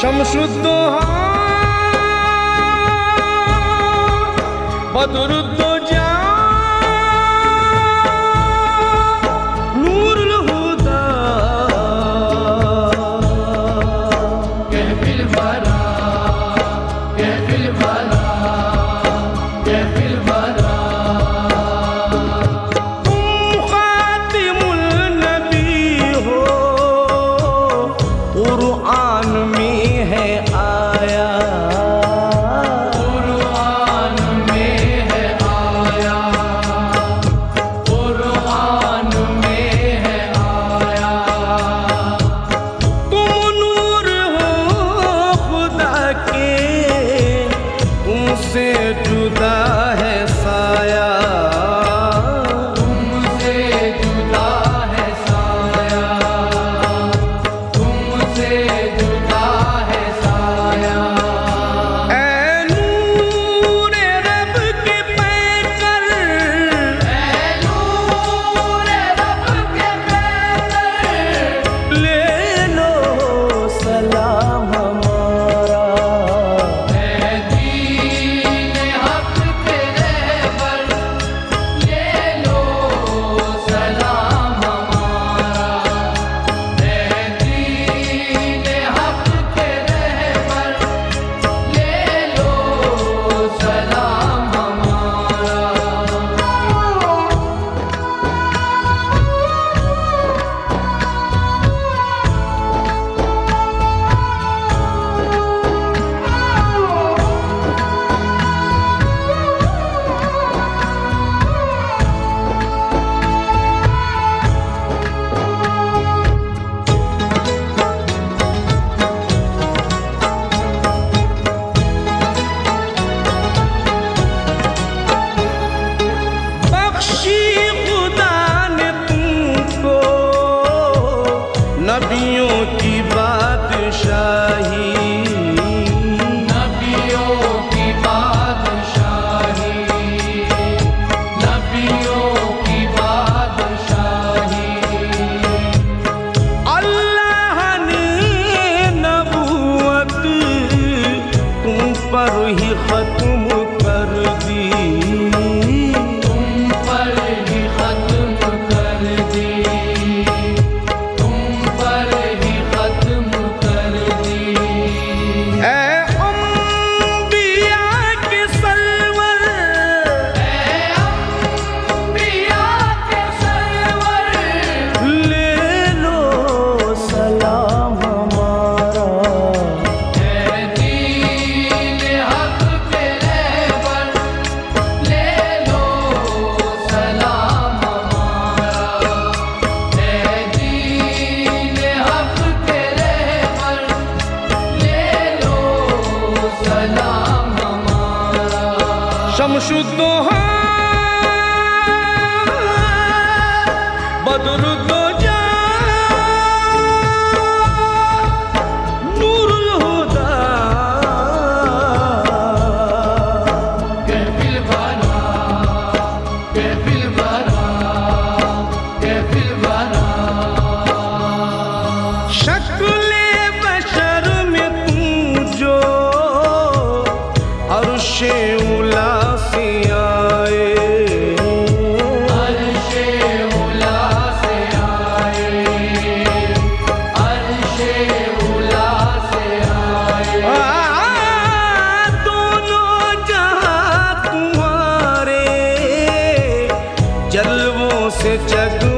শামসুদ্দোহা বদরুদ্দোজা ही खत्म कर दी। সমশুদ্ধ বদরুদ্দ जग